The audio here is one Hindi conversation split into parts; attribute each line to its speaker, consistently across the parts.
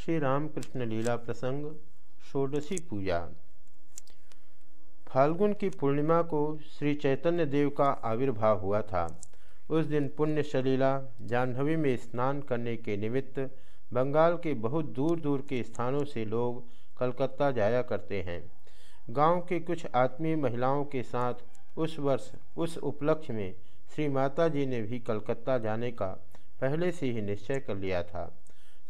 Speaker 1: श्री रामकृष्ण लीला प्रसंग, षोडशी पूजा। फाल्गुन की पूर्णिमा को श्री चैतन्य देव का आविर्भाव हुआ था। उस दिन पुण्य शलीला जाह्नवी में स्नान करने के निमित्त बंगाल के बहुत दूर दूर के स्थानों से लोग कलकत्ता जाया करते हैं। गाँव के कुछ आत्मीय महिलाओं के साथ उस वर्ष, उस उपलक्ष्य में श्री माता जी ने भी कलकत्ता जाने का पहले से ही निश्चय कर लिया था।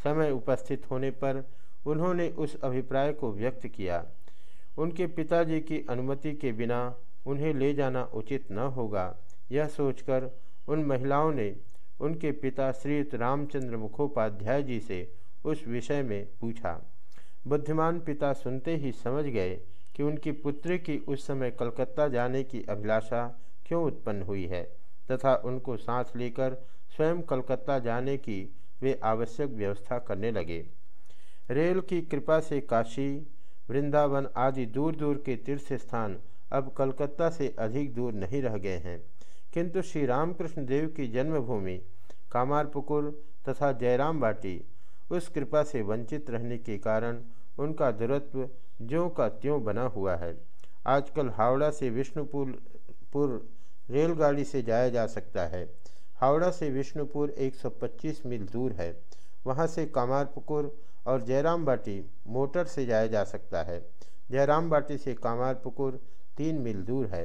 Speaker 1: समय उपस्थित होने पर उन्होंने उस अभिप्राय को व्यक्त किया। उनके पिताजी की अनुमति के बिना उन्हें ले जाना उचित न होगा। यह सोचकर उन महिलाओं ने उनके पिता श्री रामचंद्र मुखोपाध्याय जी से उस विषय में पूछा। बुद्धिमान पिता सुनते ही समझ गए कि उनकी पुत्री की उस समय कलकत्ता जाने की अभिलाषा क्यों उत्पन्न हुई है तथा उनको साथ लेकर स्वयं कलकत्ता जाने की वे आवश्यक व्यवस्था करने लगे। रेल की कृपा से काशी, वृंदावन आदि दूर दूर के तीर्थ स्थान अब कलकत्ता से अधिक दूर नहीं रह गए हैं। किंतु श्री रामकृष्ण देव की जन्मभूमि, कामारपुकुर तथा जयराम बाटी, उस कृपा से वंचित रहने के कारण उनका दूरत्व ज्यों का त्यों बना हुआ है। आजकल हावड़ा से विष्णुपुर रेलगाड़ी से जाया जा सकता है। हावड़ा से विष्णुपुर 125 मील दूर है। वहाँ से कामारपुकुर और जयराम बाटी मोटर से जाया जा सकता है। जयराम बाटी से कामारपुकुर तीन मील दूर है।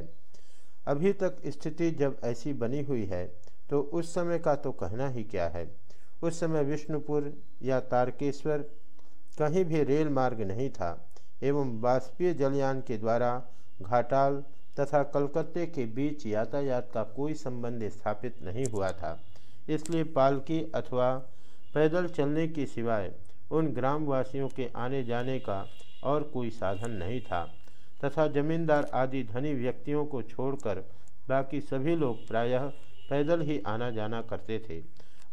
Speaker 1: अभी तक स्थिति जब ऐसी बनी हुई है तो उस समय का तो कहना ही क्या है। उस समय विष्णुपुर या तारकेश्वर कहीं भी रेल मार्ग नहीं था, एवं बाष्पीय जलयान के द्वारा घाटाल तथा कलकत्ते के बीच यातायात का कोई संबंध स्थापित नहीं हुआ था। इसलिए पालकी अथवा पैदल चलने के सिवाय उन ग्रामवासियों के आने जाने का और कोई साधन नहीं था तथा जमींदार आदि धनी व्यक्तियों को छोड़कर बाकी सभी लोग प्रायः पैदल ही आना जाना करते थे।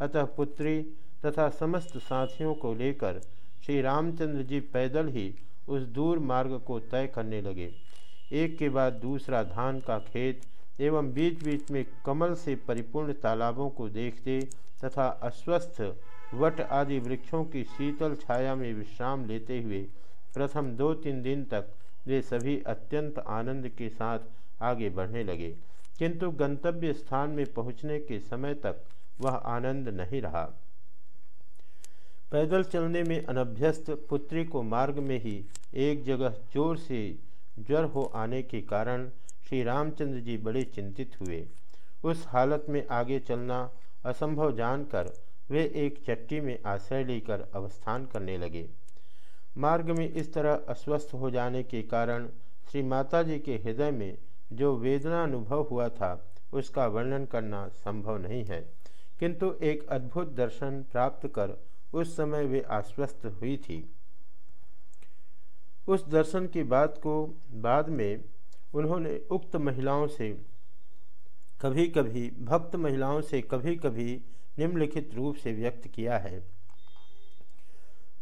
Speaker 1: अतः पुत्री तथा समस्त साथियों को लेकर श्री रामचंद्र जी पैदल ही उस दूर मार्ग को तय करने लगे। एक के बाद दूसरा धान का खेत एवं बीच बीच में कमल से परिपूर्ण तालाबों को देखते तथा अस्वस्थ वट आदि वृक्षों की शीतल छाया में विश्राम लेते हुए प्रथम दो तीन दिन तक वे सभी अत्यंत आनंद के साथ आगे बढ़ने लगे। किंतु गंतव्य स्थान में पहुँचने के समय तक वह आनंद नहीं रहा। पैदल चलने में अनभ्यस्त पुत्री को मार्ग में ही एक जगह ज़ोर से ज्वर हो आने के कारण श्री रामचंद्र जी बड़े चिंतित हुए। उस हालत में आगे चलना असंभव जानकर वे एक चट्टी में आश्रय लेकर अवस्थान करने लगे। मार्ग में इस तरह अस्वस्थ हो जाने के कारण श्री माता जी के हृदय में जो वेदना अनुभव हुआ था, उसका वर्णन करना संभव नहीं है। किंतु एक अद्भुत दर्शन प्राप्त कर उस समय वे आश्वस्त हुई थी। उस दर्शन की बात को बाद में उन्होंने उक्त महिलाओं से कभी कभी भक्त महिलाओं से कभी कभी निम्नलिखित रूप से व्यक्त किया है।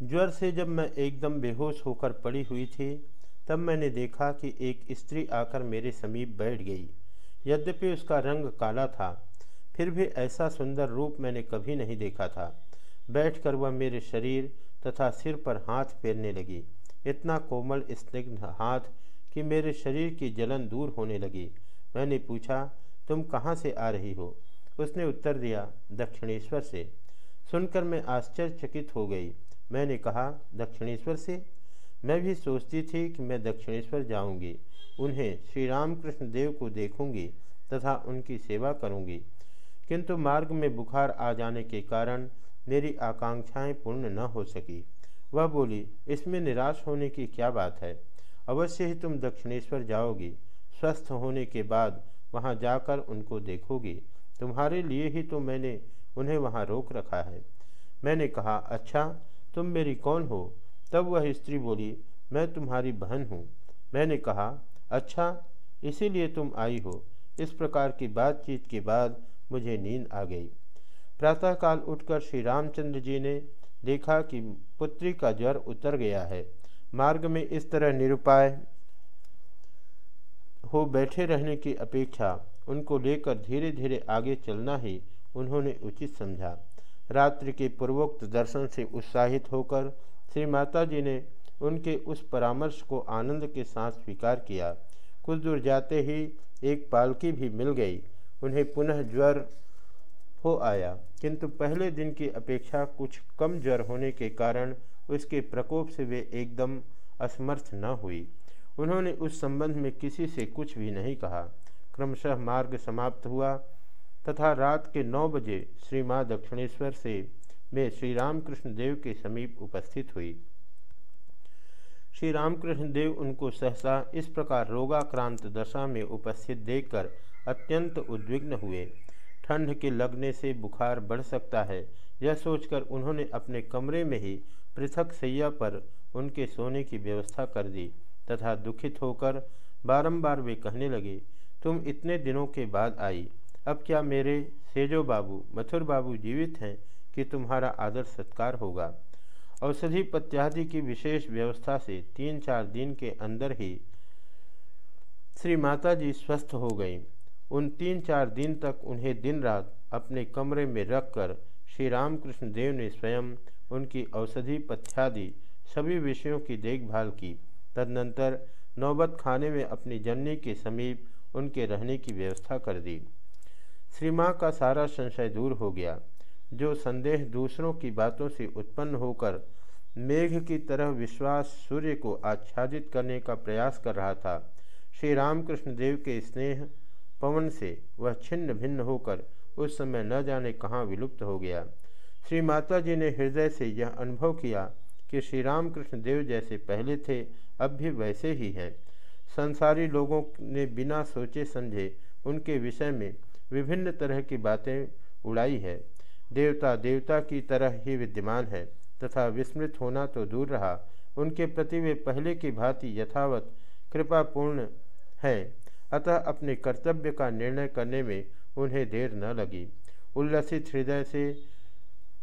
Speaker 1: ज्वर से जब मैं एकदम बेहोश होकर पड़ी हुई थी, तब मैंने देखा कि एक स्त्री आकर मेरे समीप बैठ गई। यद्यपि उसका रंग काला था, फिर भी ऐसा सुंदर रूप मैंने कभी नहीं देखा था। बैठकर वह मेरे शरीर तथा सिर पर हाथ फेरने लगी। इतना कोमल स्निग्ध हाथ कि मेरे शरीर की जलन दूर होने लगी। मैंने पूछा, तुम कहाँ से आ रही हो? उसने उत्तर दिया, दक्षिणेश्वर से। सुनकर मैं आश्चर्यचकित हो गई। मैंने कहा, दक्षिणेश्वर से? मैं भी सोचती थी कि मैं दक्षिणेश्वर जाऊँगी, उन्हें श्री रामकृष्ण देव को देखूँगी तथा उनकी सेवा करूँगी। किंतु मार्ग में बुखार आ जाने के कारण मेरी आकांक्षाएँ पूर्ण न हो सकी। वह बोली, इसमें निराश होने की क्या बात है? अवश्य ही तुम दक्षिणेश्वर जाओगी। स्वस्थ होने के बाद वहाँ जाकर उनको देखोगी। तुम्हारे लिए ही तो मैंने उन्हें वहाँ रोक रखा है। मैंने कहा अच्छा तुम मेरी कौन हो? तब वह स्त्री बोली, मैं तुम्हारी बहन हूँ। मैंने कहा अच्छा इसीलिए तुम आई हो। इस प्रकार की बातचीत के बाद मुझे नींद आ गई। प्रातःकाल उठकर श्री रामचंद्र जी ने देखा कि पुत्री का ज्वर उतर गया है। मार्ग में इस तरह निरुपाय हो बैठे रहने की अपेक्षा उनको लेकर धीरे धीरे आगे चलना ही उन्होंने उचित समझा। रात्रि के पूर्वोक्त दर्शन से उत्साहित होकर श्री माता जी ने उनके उस परामर्श को आनंद के साथ स्वीकार किया। कुछ दूर जाते ही एक पालकी भी मिल गई। उन्हें पुनः ज्वर हो आया, किंतु पहले दिन की अपेक्षा कुछ कम ज्वर होने के कारण उसके प्रकोप से वे एकदम असमर्थ न हुई। उन्होंने उस संबंध में किसी से कुछ भी नहीं कहा। क्रमशः मार्ग समाप्त हुआ तथा रात के नौ बजे श्री माँ दक्षिणेश्वर से में श्री रामकृष्ण देव के समीप उपस्थित हुई। श्री रामकृष्ण देव उनको सहसा इस प्रकार रोगाक्रांत दशा में उपस्थित देखकर अत्यंत उद्विग्न हुए। ठंड के लगने से बुखार बढ़ सकता है। यह सोचकर उन्होंने अपने कमरे में ही पृथक सैया पर उनके सोने की व्यवस्था कर दी तथा दुखित होकर बारंबार वे कहने लगे, तुम इतने दिनों के बाद आई। अब क्या मेरे सेजो बाबू, मथुर बाबू जीवित हैं कि तुम्हारा आदर सत्कार होगा? औषधि पत्यादि की विशेष व्यवस्था से तीन चार दिन के अंदर ही श्री माता जी स्वस्थ हो गई। उन तीन चार दिन तक उन्हें दिन रात अपने कमरे में रखकर श्री रामकृष्ण देव ने स्वयं उनकी औषधि पथ्यादि सभी विषयों की देखभाल की। तदनंतर नौबत खाने में अपनी जननी के समीप उनके रहने की व्यवस्था कर दी। श्री माँ का सारा संशय दूर हो गया, जो संदेह दूसरों की बातों से उत्पन्न होकर मेघ की तरह विश्वास सूर्य को आच्छादित करने का प्रयास कर रहा था। श्री रामकृष्ण देव के स्नेह पवन से वह छिन्न भिन्न होकर उस समय न जाने कहाँ विलुप्त हो गया। श्री माता जी ने हृदय से यह अनुभव किया कि श्री रामकृष्ण देव जैसे पहले थे, अब भी वैसे ही हैं। संसारी लोगों ने बिना सोचे समझे उनके विषय में विभिन्न तरह की बातें उड़ाई है। देवता देवता की तरह ही विद्यमान है, तथा विस्मृत होना तो दूर रहा। उनके प्रति वे पहले की भांति यथावत कृपापूर्ण है। अतः अपने कर्तव्य का निर्णय करने में उन्हें देर न लगी। उल्लसित हृदय से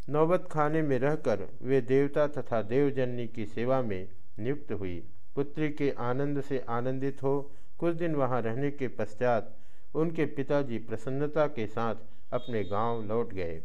Speaker 1: नौबत खाने में रहकर वे देवता तथा देवजननी की सेवा में नियुक्त हुई। पुत्री के आनंद से आनंदित हो, कुछ दिन वहाँ रहने के पश्चात उनके पिताजी प्रसन्नता के साथ अपने गाँव लौट गए।